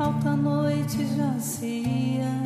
alta noite já se ia.